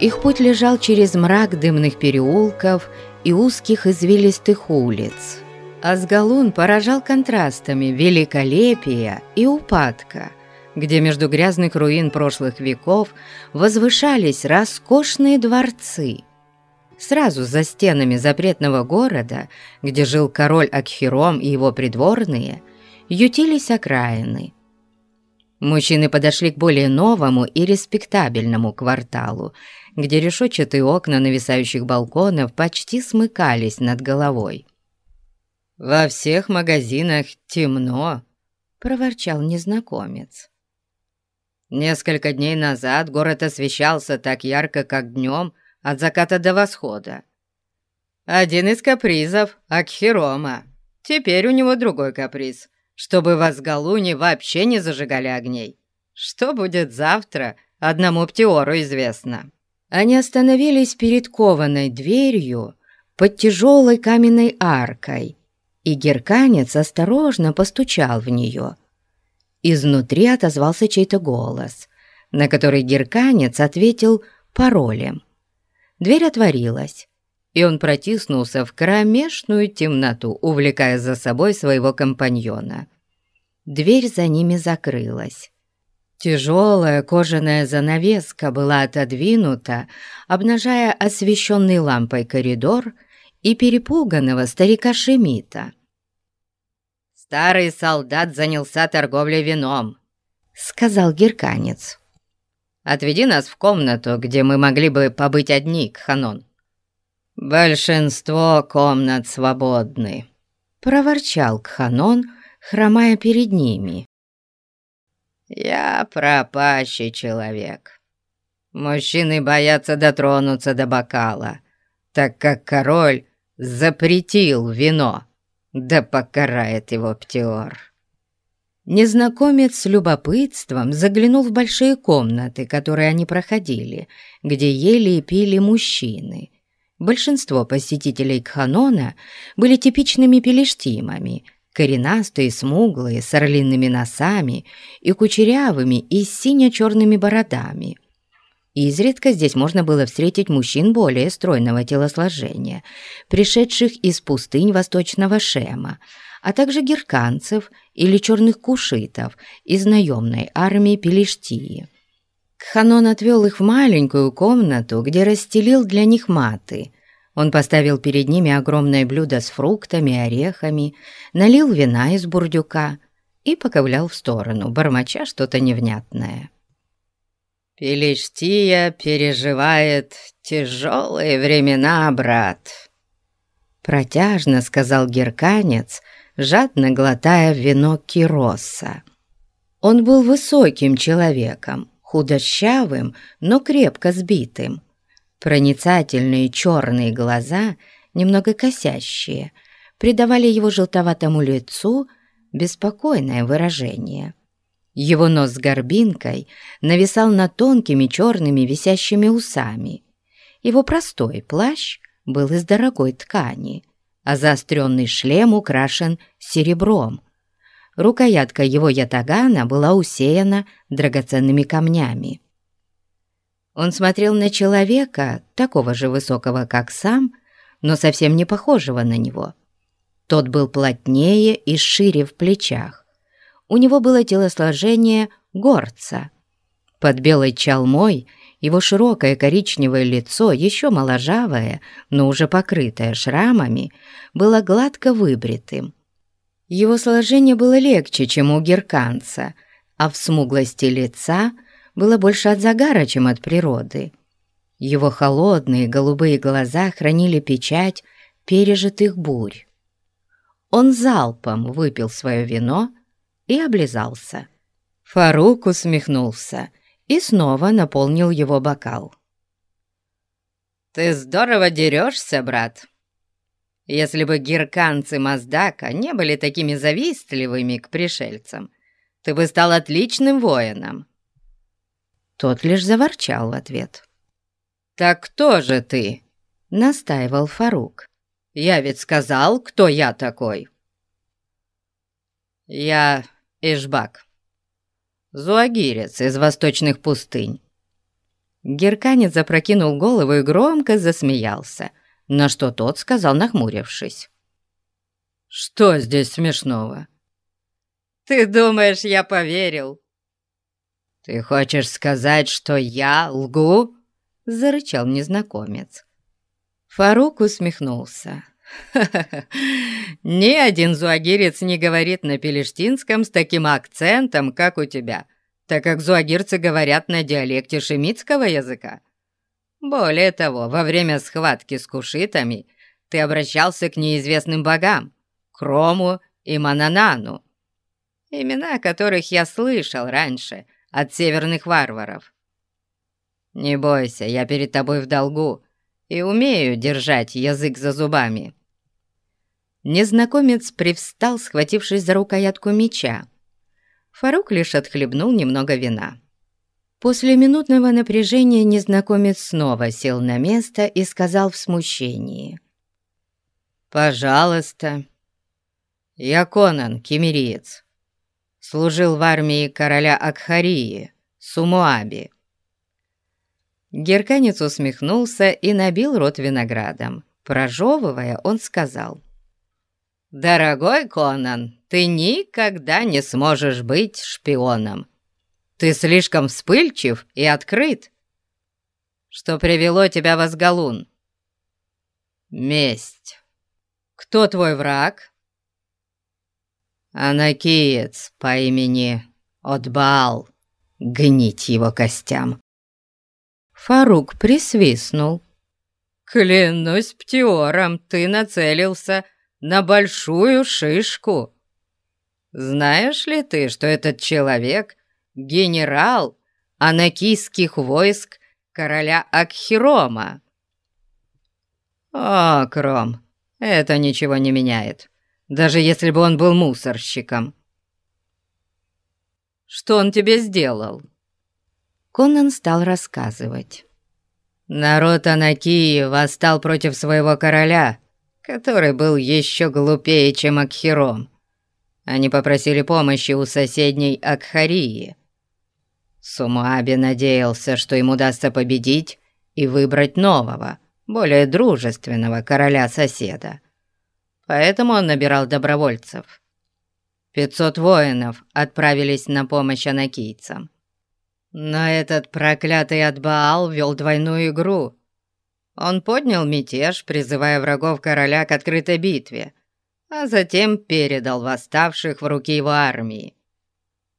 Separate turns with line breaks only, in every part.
Их путь лежал через мрак дымных переулков и узких извилистых улиц. Азгалун поражал контрастами великолепия и упадка, где между грязных руин прошлых веков возвышались роскошные дворцы. Сразу за стенами запретного города, где жил король Акхиром и его придворные, ютились окраины – Мужчины подошли к более новому и респектабельному кварталу, где решетчатые окна нависающих балконов почти смыкались над головой. «Во всех магазинах темно», — проворчал незнакомец. Несколько дней назад город освещался так ярко, как днем, от заката до восхода. Один из капризов Акхирома. Теперь у него другой каприз чтобы в Асгалуне вообще не зажигали огней. Что будет завтра, одному Птиору известно. Они остановились перед кованой дверью под тяжелой каменной аркой, и герканец осторожно постучал в нее. Изнутри отозвался чей-то голос, на который герканец ответил паролем. Дверь отворилась, и он протиснулся в кромешную темноту, увлекая за собой своего компаньона. Дверь за ними закрылась. Тяжелая кожаная занавеска была отодвинута, обнажая освещенный лампой коридор и перепуганного старика Шемита. «Старый солдат занялся торговлей вином», — сказал герканец. «Отведи нас в комнату, где мы могли бы побыть одни, Кханон». «Большинство комнат свободны», — проворчал Кханон, хромая перед ними. «Я пропащий человек. Мужчины боятся дотронуться до бокала, так как король запретил вино, да покарает его Птиор». Незнакомец с любопытством заглянул в большие комнаты, которые они проходили, где ели и пили мужчины, Большинство посетителей Кханона были типичными пелештимами, коренастые, смуглые, с орлиными носами и кучерявыми и сине-черными бородами. Изредка здесь можно было встретить мужчин более стройного телосложения, пришедших из пустынь восточного Шема, а также герканцев или черных кушитов из наемной армии Пелештии. Ханон отвел их в маленькую комнату, где расстелил для них маты. Он поставил перед ними огромное блюдо с фруктами, и орехами, налил вина из бурдюка и поковылял в сторону, бормоча что-то невнятное. «Пелештия переживает тяжелые времена, брат», — протяжно сказал герканец, жадно глотая вино Кироса. Он был высоким человеком, худощавым, но крепко сбитым. Проницательные черные глаза, немного косящие, придавали его желтоватому лицу беспокойное выражение. Его нос с горбинкой нависал над тонкими черными висящими усами. Его простой плащ был из дорогой ткани, а заостренный шлем украшен серебром, Рукоятка его ятагана была усеяна драгоценными камнями. Он смотрел на человека, такого же высокого, как сам, но совсем не похожего на него. Тот был плотнее и шире в плечах. У него было телосложение горца. Под белой чалмой его широкое коричневое лицо, еще моложавое, но уже покрытое шрамами, было гладко выбритым. Его сложение было легче, чем у герканца, а в смуглости лица было больше от загара, чем от природы. Его холодные голубые глаза хранили печать пережитых бурь. Он залпом выпил свое вино и облизался. Фарук усмехнулся и снова наполнил его бокал. «Ты здорово дерешься, брат», если бы гирканцы Маздака не были такими завистливыми к пришельцам, ты бы стал отличным воином». Тот лишь заворчал в ответ. «Так кто же ты?» — настаивал Фарук. «Я ведь сказал, кто я такой». «Я Ишбак, зуагирец из восточных пустынь. Герканец запрокинул голову и громко засмеялся, на что тот сказал, нахмурившись.
«Что здесь смешного?»
«Ты думаешь, я поверил?»
«Ты хочешь сказать, что я лгу?»
— зарычал незнакомец. Фарук усмехнулся. Ни один зуагирец не говорит на пелештинском с таким акцентом, как у тебя, так как зуагирцы говорят на диалекте шемитского языка. Более того, во время схватки с кушитами ты обращался к неизвестным богам, Крому и Мананану, имена которых я слышал раньше от северных варваров. Не бойся, я перед тобой в долгу и умею держать язык за зубами». Незнакомец привстал, схватившись за рукоятку меча. Фарук лишь отхлебнул немного вина. После минутного напряжения незнакомец снова сел на место и сказал в смущении. «Пожалуйста, я Конан, кемериец, служил в армии короля Акхарии, Сумуаби. Герканец усмехнулся и набил рот виноградом. Прожевывая, он сказал. «Дорогой Конан, ты никогда не сможешь быть шпионом. Ты слишком вспыльчив и открыт. Что привело тебя в Азгалун?» «Месть. Кто твой враг?» «Анакиец по имени Отбал. Гнить его костям». Фарук присвистнул. «Клянусь птиором, ты нацелился на большую шишку. Знаешь ли ты, что этот человек — генерал анакийских войск короля Акхирома?» «О, Кром, это ничего не меняет, даже если бы он был мусорщиком». «Что он тебе сделал?» Конан стал рассказывать. Народ Анакии восстал против своего короля, который был еще глупее, чем Акхиром. Они попросили помощи у соседней Акхарии. Сумуаби надеялся, что ему удастся победить и выбрать нового, более дружественного короля-соседа. Поэтому он набирал добровольцев. Пятьсот воинов отправились на помощь анакийцам. Но этот проклятый Адбаал вел двойную игру. Он поднял мятеж, призывая врагов короля к открытой битве, а затем передал восставших в руки его армии.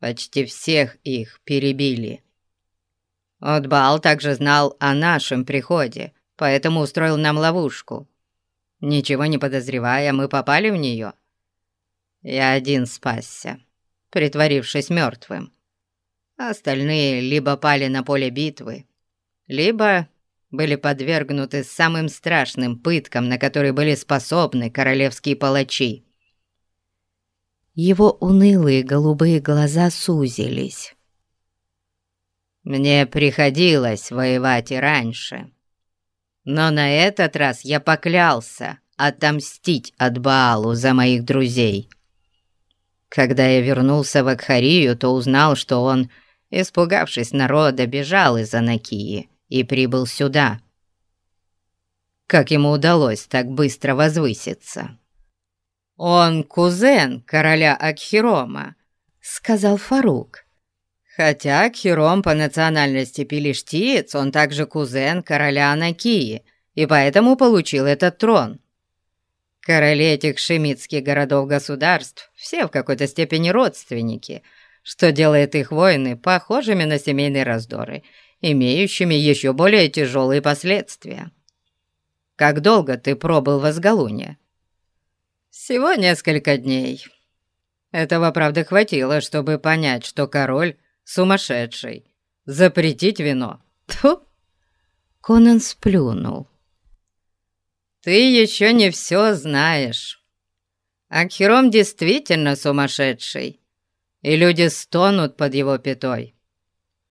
Почти всех их перебили. Отбаал также знал о нашем приходе, поэтому устроил нам ловушку. Ничего не подозревая, мы попали в нее. Я один спасся, притворившись мертвым. Остальные либо пали на поле битвы, либо были подвергнуты самым страшным пыткам, на которые были способны королевские палачи. Его унылые голубые глаза сузились. Мне приходилось воевать и раньше, но на этот раз я поклялся отомстить от Баалу за моих друзей. Когда я вернулся в Акхарию, то узнал, что он испугавшись народа, бежал из Анакии и прибыл сюда. Как ему удалось так быстро возвыситься? «Он кузен короля Акхирома», — сказал Фарук. «Хотя Акхиром по национальности пилиштиец, он также кузен короля Анакии, и поэтому получил этот трон». Короли этих шемитских городов-государств все в какой-то степени родственники — что делает их войны похожими на семейные раздоры, имеющими еще более тяжелые последствия. Как долго ты пробыл в Азгалуне? Всего несколько дней. Этого, правда, хватило, чтобы понять, что король сумасшедший. Запретить вино. Тьфу! Конан сплюнул. «Ты еще не все знаешь. Акхером действительно сумасшедший и люди стонут под его пятой.